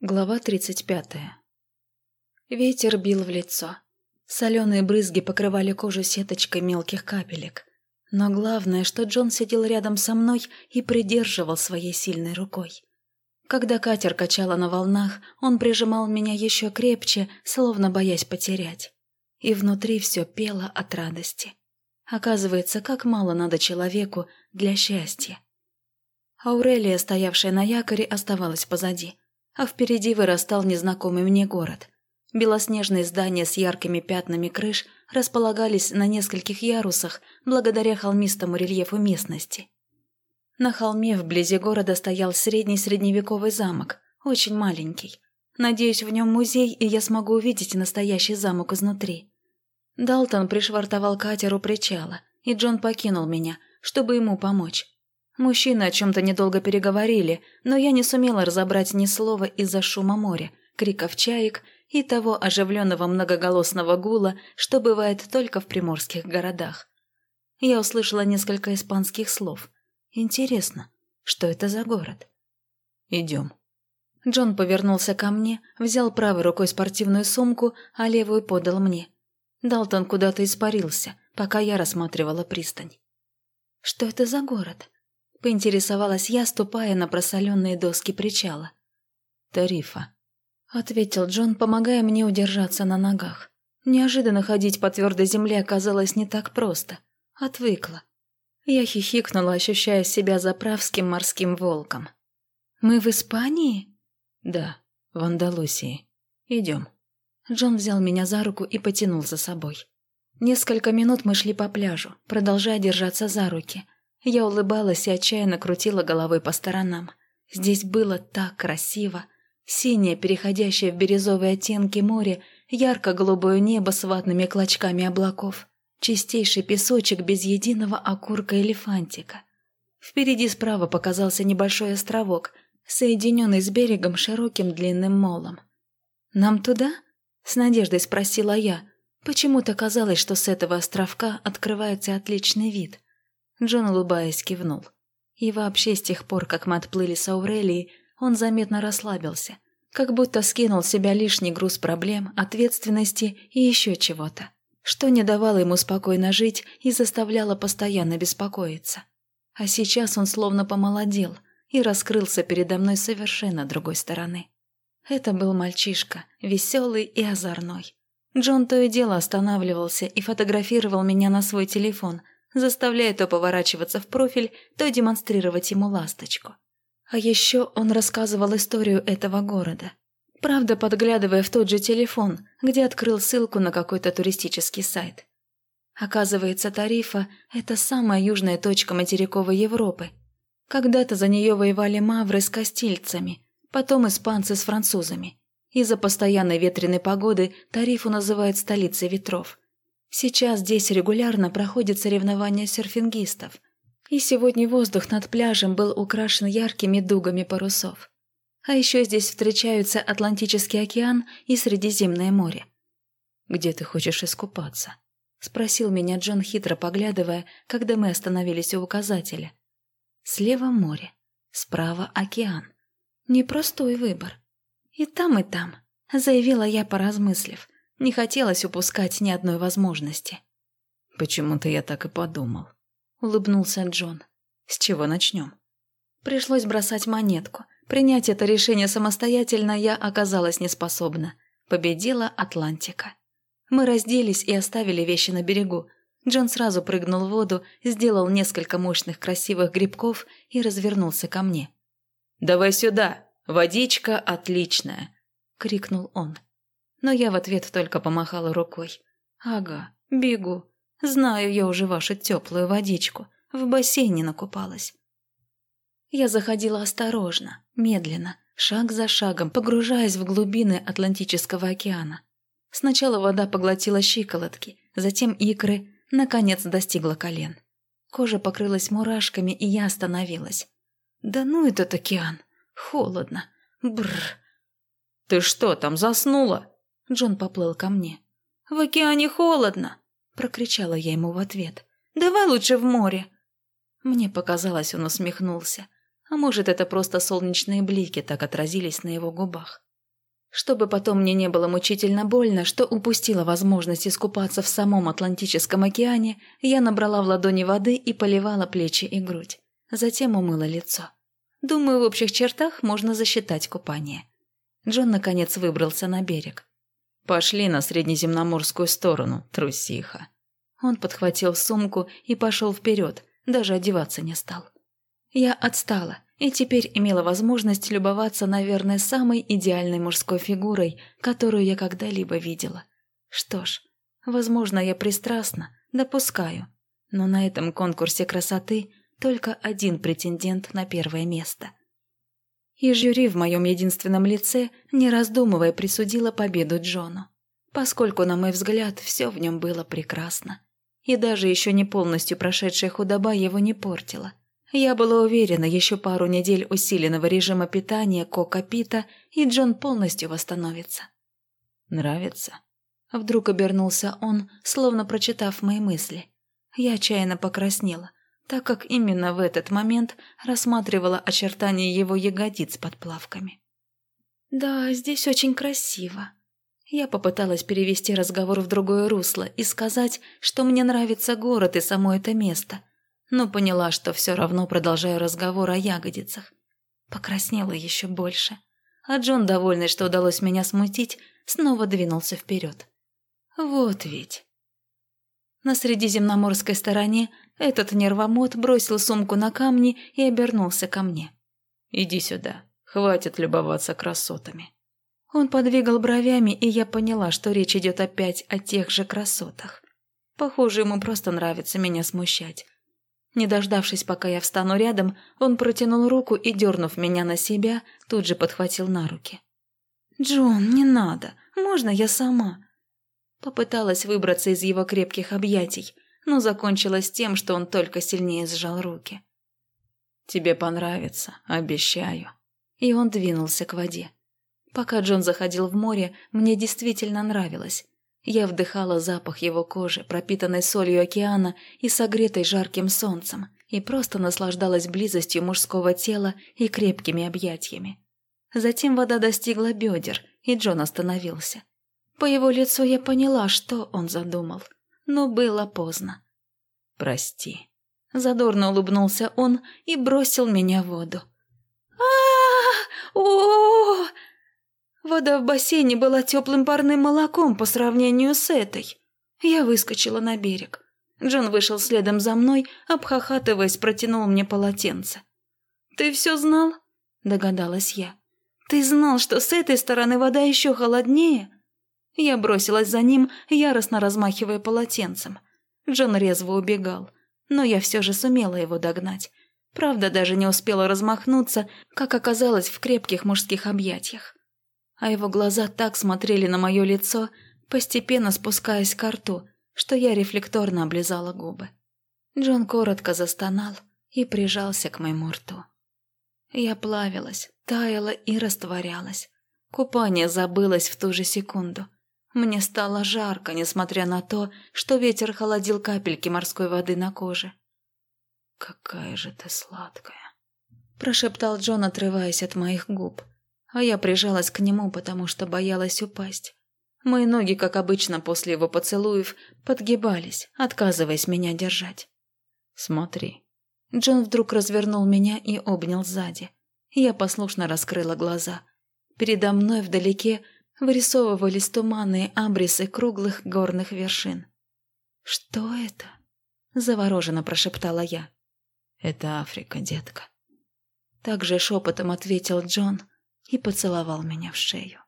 Глава 35. Ветер бил в лицо. Соленые брызги покрывали кожу сеточкой мелких капелек. Но главное, что Джон сидел рядом со мной и придерживал своей сильной рукой. Когда катер качало на волнах, он прижимал меня еще крепче, словно боясь потерять. И внутри все пело от радости. Оказывается, как мало надо человеку для счастья. Аурелия, стоявшая на якоре, оставалась позади – а впереди вырастал незнакомый мне город. Белоснежные здания с яркими пятнами крыш располагались на нескольких ярусах благодаря холмистому рельефу местности. На холме вблизи города стоял средний средневековый замок, очень маленький. Надеюсь, в нем музей, и я смогу увидеть настоящий замок изнутри. Далтон пришвартовал катер у причала, и Джон покинул меня, чтобы ему помочь. Мужчины о чем-то недолго переговорили, но я не сумела разобрать ни слова из-за шума моря, криков чаек и того оживленного многоголосного гула, что бывает только в приморских городах. Я услышала несколько испанских слов. Интересно, что это за город? «Идем». Джон повернулся ко мне, взял правой рукой спортивную сумку, а левую подал мне. Далтон куда-то испарился, пока я рассматривала пристань. «Что это за город?» – поинтересовалась я, ступая на просоленные доски причала. «Тарифа», – ответил Джон, помогая мне удержаться на ногах. Неожиданно ходить по твердой земле оказалось не так просто. Отвыкла. Я хихикнула, ощущая себя заправским морским волком. «Мы в Испании?» «Да, в Андалусии. Идем». Джон взял меня за руку и потянул за собой. Несколько минут мы шли по пляжу, продолжая держаться за руки – я улыбалась и отчаянно крутила головой по сторонам. Здесь было так красиво. Синее, переходящее в бирюзовые оттенки море, ярко-голубое небо с ватными клочками облаков, чистейший песочек без единого окурка элефантика. Впереди справа показался небольшой островок, соединенный с берегом широким длинным молом. «Нам туда?» – с надеждой спросила я. Почему-то казалось, что с этого островка открывается отличный вид – Джон, улыбаясь, кивнул. И вообще, с тех пор, как мы отплыли с Аурелией, он заметно расслабился, как будто скинул с себя лишний груз проблем, ответственности и еще чего-то, что не давало ему спокойно жить и заставляло постоянно беспокоиться. А сейчас он словно помолодел и раскрылся передо мной совершенно другой стороны. Это был мальчишка, веселый и озорной. Джон то и дело останавливался и фотографировал меня на свой телефон – заставляя то поворачиваться в профиль, то демонстрировать ему ласточку. А еще он рассказывал историю этого города. Правда, подглядывая в тот же телефон, где открыл ссылку на какой-то туристический сайт. Оказывается, Тарифа – это самая южная точка материковой Европы. Когда-то за нее воевали мавры с кастильцами, потом испанцы с французами. Из-за постоянной ветреной погоды Тарифу называют столицей ветров – Сейчас здесь регулярно проходят соревнования серфингистов. И сегодня воздух над пляжем был украшен яркими дугами парусов. А еще здесь встречаются Атлантический океан и Средиземное море. «Где ты хочешь искупаться?» – спросил меня Джон, хитро поглядывая, когда мы остановились у указателя. Слева море, справа океан. Непростой выбор. И там, и там, заявила я, поразмыслив – не хотелось упускать ни одной возможности. «Почему-то я так и подумал», — улыбнулся Джон. «С чего начнем?» Пришлось бросать монетку. Принять это решение самостоятельно я оказалась неспособна. Победила Атлантика. Мы разделись и оставили вещи на берегу. Джон сразу прыгнул в воду, сделал несколько мощных красивых грибков и развернулся ко мне. «Давай сюда! Водичка отличная!» — крикнул он но я в ответ только помахала рукой. «Ага, бегу. Знаю я уже вашу теплую водичку. В бассейне накупалась». Я заходила осторожно, медленно, шаг за шагом, погружаясь в глубины Атлантического океана. Сначала вода поглотила щиколотки, затем икры, наконец достигла колен. Кожа покрылась мурашками, и я остановилась. «Да ну этот океан! Холодно! Бррр!» «Ты что, там заснула?» Джон поплыл ко мне. «В океане холодно!» – прокричала я ему в ответ. «Давай лучше в море!» Мне показалось, он усмехнулся. А может, это просто солнечные блики так отразились на его губах. Чтобы потом мне не было мучительно больно, что упустила возможность искупаться в самом Атлантическом океане, я набрала в ладони воды и поливала плечи и грудь. Затем умыла лицо. Думаю, в общих чертах можно засчитать купание. Джон, наконец, выбрался на берег. «Пошли на среднеземноморскую сторону, трусиха». Он подхватил сумку и пошел вперед, даже одеваться не стал. Я отстала и теперь имела возможность любоваться, наверное, самой идеальной мужской фигурой, которую я когда-либо видела. Что ж, возможно, я пристрастна, допускаю, но на этом конкурсе красоты только один претендент на первое место. И жюри в моем единственном лице, не раздумывая, присудила победу Джону, поскольку, на мой взгляд, все в нем было прекрасно. И даже еще не полностью прошедшая худоба его не портила. Я была уверена, еще пару недель усиленного режима питания Кока-Пита, и Джон полностью восстановится. «Нравится?» Вдруг обернулся он, словно прочитав мои мысли. Я отчаянно покраснела, так как именно в этот момент рассматривала очертания его ягодиц под плавками. «Да, здесь очень красиво», я попыталась перевести разговор в другое русло и сказать, что мне нравится город и само это место, но поняла, что все равно продолжаю разговор о ягодицах. Покраснела еще больше. А Джон, довольный, что удалось меня смутить, снова двинулся вперед. Вот ведь. На средиземноморской стороне этот нервомот бросил сумку на камни и обернулся ко мне. «Иди сюда, хватит любоваться красотами». Он подвигал бровями, и я поняла, что речь идет опять о тех же красотах. Похоже, ему просто нравится меня смущать. Не дождавшись, пока я встану рядом, он протянул руку и, дернув меня на себя, тут же подхватил на руки. «Джон, не надо. Можно я сама?» Попыталась выбраться из его крепких объятий, но закончилось тем, что он только сильнее сжал руки. «Тебе понравится, обещаю». И он двинулся к воде. Пока Джон заходил в море, мне действительно нравилось. Я вдыхала запах его кожи, пропитанной солью океана и согретой жарким солнцем, и просто наслаждалась близостью мужского тела и крепкими объятиями. Затем вода достигла бедер, и Джон остановился. По его лицу я поняла, что он задумал, но было поздно. «Прости». Задорно улыбнулся он и бросил меня в воду. а о Вода в бассейне была теплым парным молоком по сравнению с этой. Я выскочила на берег. Джон вышел следом за мной, обхахатываясь, протянул мне полотенце. «Ты все знал?» – догадалась я. «Ты знал, что с этой стороны вода еще холоднее?» Я бросилась за ним, яростно размахивая полотенцем. Джон резво убегал, но я все же сумела его догнать. Правда, даже не успела размахнуться, как оказалось в крепких мужских объятиях а его глаза так смотрели на мое лицо, постепенно спускаясь к рту, что я рефлекторно облизала губы. Джон коротко застонал и прижался к моему рту. Я плавилась, таяла и растворялась. Купание забылось в ту же секунду. Мне стало жарко, несмотря на то, что ветер холодил капельки морской воды на коже. «Какая же ты сладкая!» – прошептал Джон, отрываясь от моих губ а я прижалась к нему, потому что боялась упасть. Мои ноги, как обычно после его поцелуев, подгибались, отказываясь меня держать. «Смотри». Джон вдруг развернул меня и обнял сзади. Я послушно раскрыла глаза. Передо мной вдалеке вырисовывались туманные абрисы круглых горных вершин. «Что это?» – завороженно прошептала я. «Это Африка, детка». Также шепотом ответил Джон – и поцеловал меня в шею.